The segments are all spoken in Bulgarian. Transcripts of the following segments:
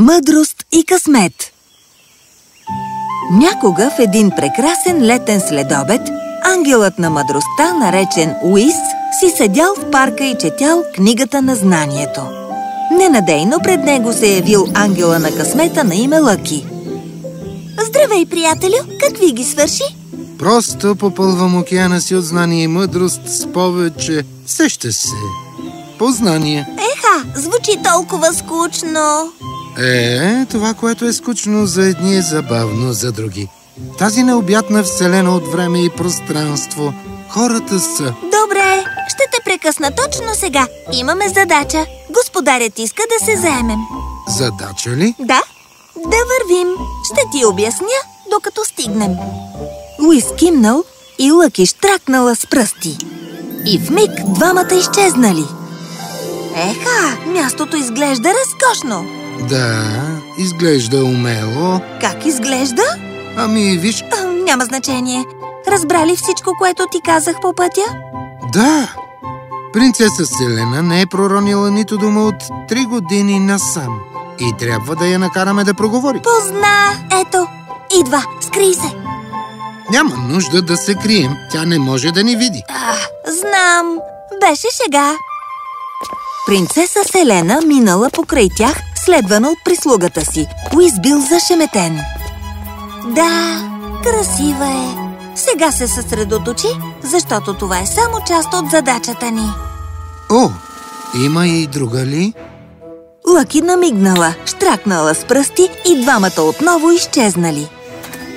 Мъдрост и късмет Някога в един прекрасен летен следобед ангелът на мъдростта, наречен Уис, си седял в парка и четял книгата на знанието. Ненадейно пред него се е явил ангела на късмета на име Лъки. Здравей, приятелю! Какви ги свърши? Просто попълвам океана си от знание и мъдрост с повече. Сеща се. Познание. Еха, звучи толкова скучно. Е, това, което е скучно за едни е забавно за други. Тази необятна вселена от време и пространство. Хората са... Добре, ще те прекъсна точно сега. Имаме задача. Господарят иска да се заемем. Задача ли? Да, да вървим. Ще ти обясня, докато стигнем. Луис кимнал и Лъки штракнала с пръсти. И в миг двамата изчезнали. Еха, мястото изглежда разкошно. Да, изглежда умело. Как изглежда? Ами, виж... А, няма значение. Разбра ли всичко, което ти казах по пътя? Да! Принцеса Селена не е проронила нито дума от три години насам. И трябва да я накараме да проговори. Позна! Ето, идва, скри се. Няма нужда да се крием. Тя не може да ни види. А, знам. Беше шега. Принцеса Селена минала покрай тях, следвана от прислугата си. Уис бил зашеметен. Да, красива е. Сега се съсредоточи, защото това е само част от задачата ни. О, има и друга ли? Лъки намигнала, штракнала с пръсти и двамата отново изчезнали.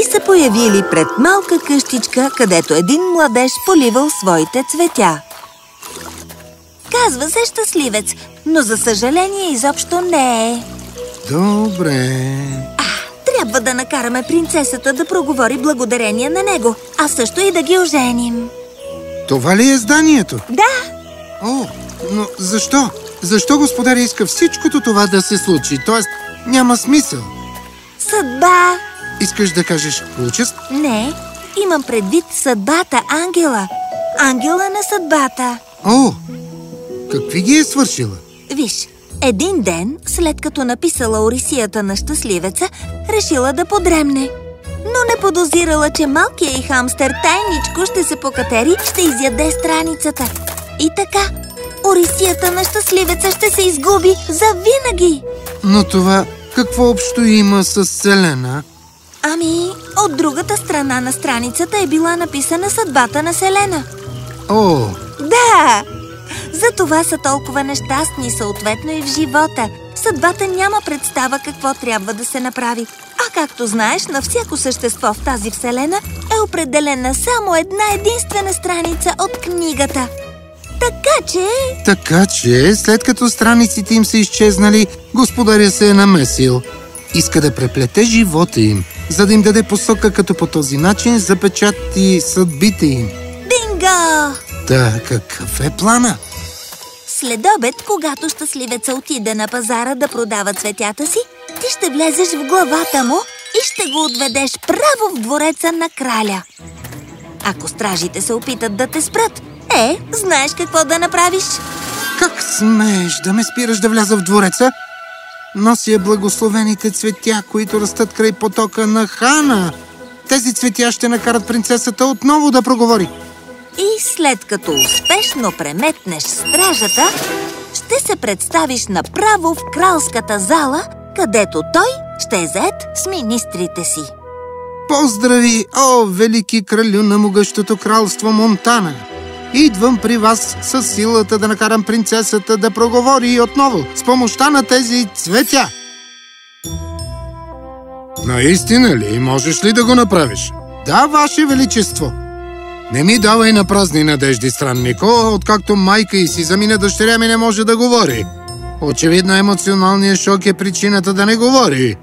И се появили пред малка къщичка, където един младеж поливал своите цветя. Казва се щастливец, но за съжаление изобщо не е. Добре. А, трябва да накараме принцесата да проговори благодарение на него, а също и да ги оженим. Това ли е зданието? Да, О, но защо? Защо господаря иска всичкото това да се случи? Тоест, няма смисъл. съдба. Искаш да кажеш участ? Не, имам предвид съдбата, ангела. Ангела на съдбата. О, какви ги е свършила? Виж, един ден, след като написала Орисията на щастливеца, решила да подремне. Но не подозирала, че малкият и хамстер тайничко ще се покатери, ще изяде страницата. И така, Орисията на щастливеца ще се изгуби завинаги. Но това какво общо има с Селена? Ами, от другата страна на страницата е била написана съдбата на Селена. О, Да! Затова са толкова нещастни, съответно и в живота. Съдбата няма представа какво трябва да се направи. А както знаеш, на всяко същество в тази вселена е определена само една единствена страница от книгата. Така че... така че, след като страниците им са изчезнали, господаря се е намесил. Иска да преплете живота им, за да им даде посока, като по този начин запечати съдбите им. Бинго! Та, какъв е плана? След обед, когато щастливеца отиде на пазара да продава цветята си, ти ще влезеш в главата му и ще го отведеш право в двореца на краля. Ако стражите се опитат да те спрат, е, знаеш какво да направиш? Как смееш да ме спираш да вляза в двореца? Нося благословените цветя, които растат край потока на Хана. Тези цветя ще накарат принцесата отново да проговори. И след като успешно преметнеш стражата, ще се представиш направо в кралската зала, където той ще е заед с министрите си. Поздрави, о, велики кралю на могъщото кралство Монтана! Идвам при вас с силата да накарам принцесата да проговори отново с помощта на тези цветя. Наистина ли? Можеш ли да го направиш? Да, Ваше Величество. Не ми давай на празни надежди, страннико, откакто майка и си замина дъщеря ми не може да говори. Очевидно емоционалният шок е причината да не говори.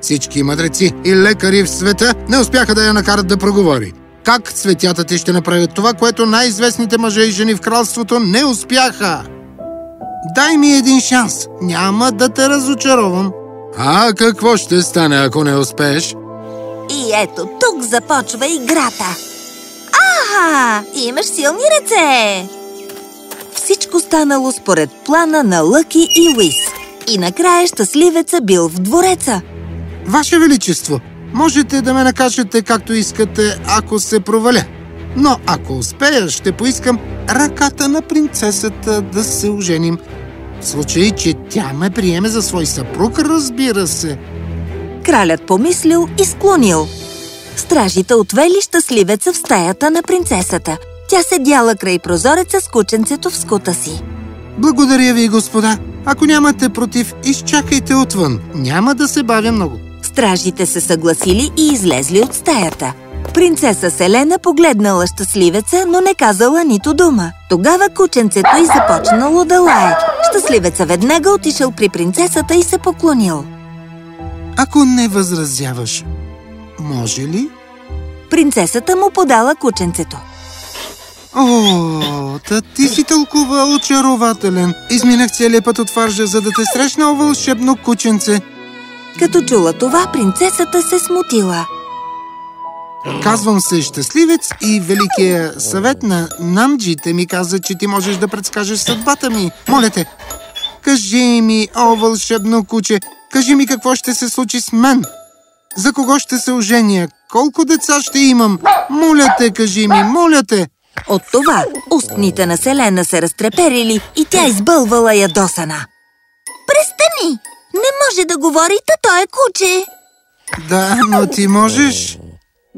Всички мъдреци и лекари в света не успяха да я накарат да проговори. Как цветята ти ще направят това, което най-известните мъже и жени в кралството не успяха? Дай ми един шанс. Няма да те разочаровам. А какво ще стане, ако не успееш? И ето тук започва играта. Аха, имаш силни ръце. Всичко станало според плана на Лъки и Уис. и накрая щастливеца бил в двореца. Ваше Величество, можете да ме накажете както искате, ако се проваля. Но ако успея, ще поискам ръката на принцесата да се оженим. В случай, че тя ме приеме за свой съпруг, разбира се. Кралят помислил и склонил. Стражите отвели щастливеца в стаята на принцесата. Тя седяла край прозореца с кученцето в скута си. Благодаря ви, господа. Ако нямате против, изчакайте отвън. Няма да се бавя много. Стражите се съгласили и излезли от стаята. Принцеса Селена погледнала щастливеца, но не казала нито дума. Тогава кученцето й започнало да лае. Щастливеца веднага отишъл при принцесата и се поклонил. Ако не възразяваш, може ли? Принцесата му подала кученцето. О, та ти си толкова очарователен. Изминах целият път от фаржа, за да те срещна, вълшебно кученце. Като чула това, принцесата се смутила. Казвам се Щастливец и Великия съвет на Намджите ми каза, че ти можеш да предскажеш съдбата ми. Моля те, кажи ми, о вълшебно куче, кажи ми какво ще се случи с мен. За кого ще се оженя? Колко деца ще имам? Моля те, кажи ми, моля те! От това устните на Селена се разтреперили и тя избълвала ядосана. Престани! Не може да говори, та той е куче! Да, но ти можеш...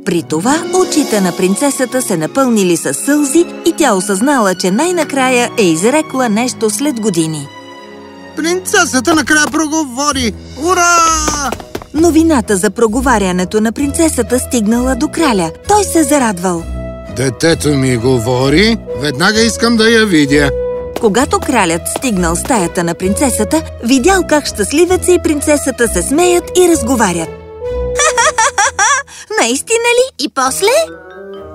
При това очите на принцесата се напълнили с сълзи и тя осъзнала, че най-накрая е изрекла нещо след години. Принцесата накрая проговори! Ура! Новината за проговарянето на принцесата стигнала до краля. Той се зарадвал. Детето ми говори, веднага искам да я видя. Когато кралят стигнал стаята на принцесата, видял как щастливеца и принцесата се смеят и разговарят. Наистина ли? И после?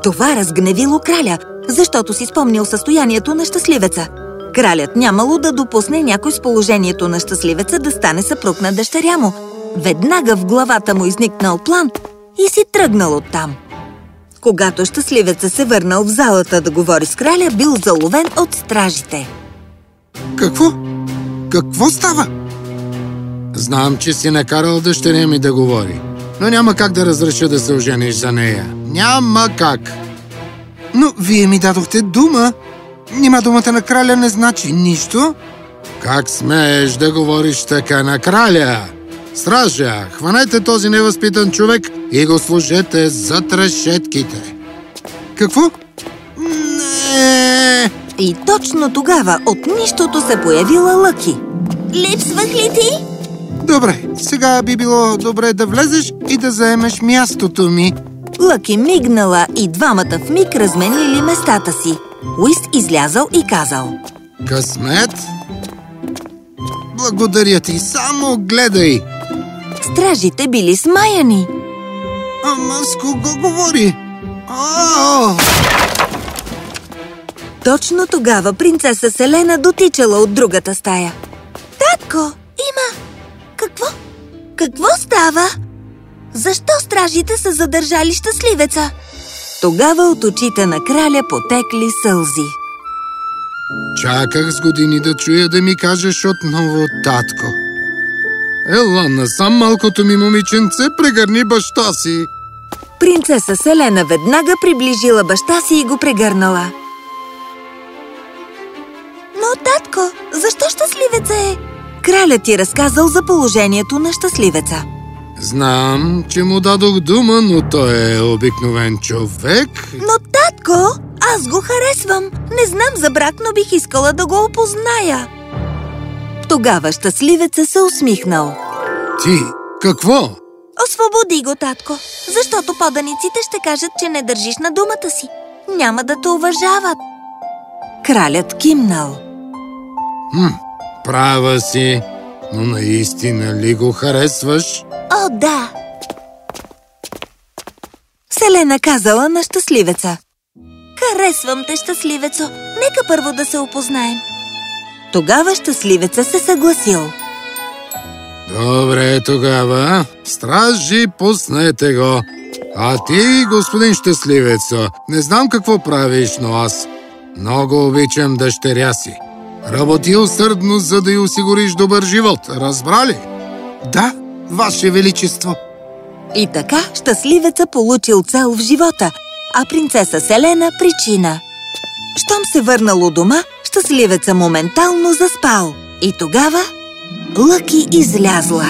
Това разгневило краля, защото си спомнил състоянието на щастливеца. Кралят нямало да допусне някой с положението на щастливеца да стане съпруг на дъщеря му. Веднага в главата му изникнал план и си тръгнал оттам. Когато щастливеца се върнал в залата да говори с краля, бил заловен от стражите. Какво? Какво става? Знам, че си накарал дъщеря ми да говори, но няма как да разреша да се ожениш за нея. Няма как! Но вие ми дадохте дума. Нима думата на краля не значи нищо? Как смееш да говориш така на краля? Стража, хванете този невъзпитан човек и го служете зад решетките. Какво? Не! И точно тогава от нищото се появила Лъки. Липсвах ли ти? Добре, сега би било добре да влезеш и да заемеш мястото ми. Лъки мигнала и двамата в миг разменили местата си. Уист излязал и казал. Късмет? Благодаря ти, само гледай! Стражите били смаяни. Ама с кого говори? О! Точно тогава принцеса Селена дотичала от другата стая. Татко, има... Какво? Какво става? Защо стражите са задържали щастливеца? Тогава от очите на краля потекли сълзи. Чаках с години да чуя да ми кажеш отново, татко. Ела насам малкото ми момиченце, прегърни баща си. Принцеса Селена веднага приближила баща си и го прегърнала. Но, татко, защо щастливеца е? Кралят ти разказал за положението на щастливеца. Знам, че му дадох дума, но той е обикновен човек. Но, татко, аз го харесвам. Не знам за брак, но бих искала да го опозная. Тогава щастливеца се усмихнал. Ти, какво? Освободи го, татко, защото поданиците ще кажат, че не държиш на думата си. Няма да те уважават. Кралят кимнал. Хм, права си, но наистина ли го харесваш? О, да! Селена казала на щастливеца. Харесвам те, щастливецо. Нека първо да се опознаем. Тогава щастливеца се съгласил. Добре, тогава. Стражи, пуснете го. А ти, господин щастливецо, не знам какво правиш, но аз много обичам дъщеря си. Работи усърдно, за да й осигуриш добър живот. Разбра ли? Да, Ваше Величество. И така щастливеца получил цел в живота, а принцеса Селена – причина. Щом се върнал у дома, щастливеца моментално заспал. И тогава Лъки излязла.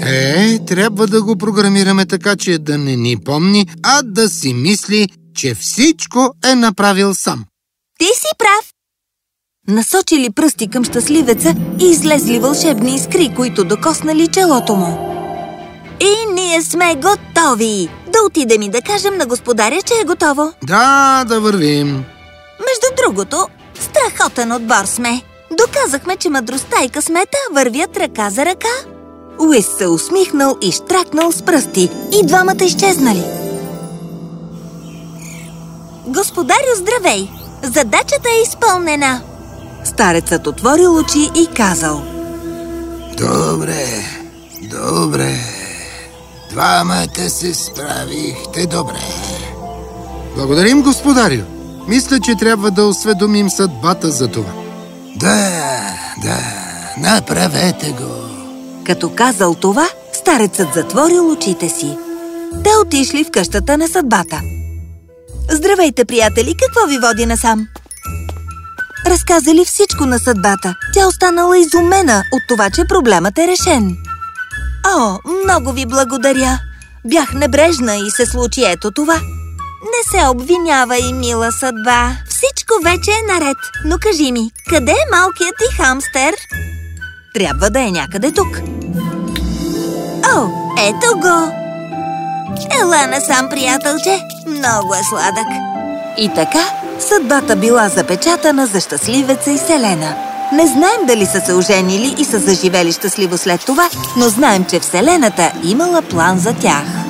Е, трябва да го програмираме така, че да не ни помни, а да си мисли, че всичко е направил сам. Ти си прав! Насочили пръсти към щастливеца и излезли вълшебни искри, които докоснали челото му. И ние сме готови! Да отидем и да кажем на господаря, че е готово. Да, да вървим. Между другото, страхотен отбор сме. Доказахме, че мъдростта и късмета вървят ръка за ръка. Уис се усмихнал и штракнал с пръсти и двамата изчезнали. Господарю, здравей! Задачата е изпълнена! Старецът отворил очи и казал Добре, добре. Двамата се справихте добре. Благодарим, господарю. Мисля, че трябва да осведомим съдбата за това. Да, да, направете го. Като казал това, старецът затворил очите си. Те отишли в къщата на съдбата. Здравейте, приятели! Какво ви води насам? Разказали всичко на съдбата. Тя останала изумена от това, че проблемът е решен. О, много ви благодаря! Бях небрежна и се случи ето това. Не се обвинявай, мила съдба. Всичко вече е наред. Но кажи ми, къде е малкият ти хамстер? Трябва да е някъде тук. О, ето го! Ела насам, приятелче. Много е сладък. И така, съдбата била запечатана за щастливеца и Селена. Не знаем дали са се оженили и са заживели щастливо след това, но знаем, че Вселената имала план за тях.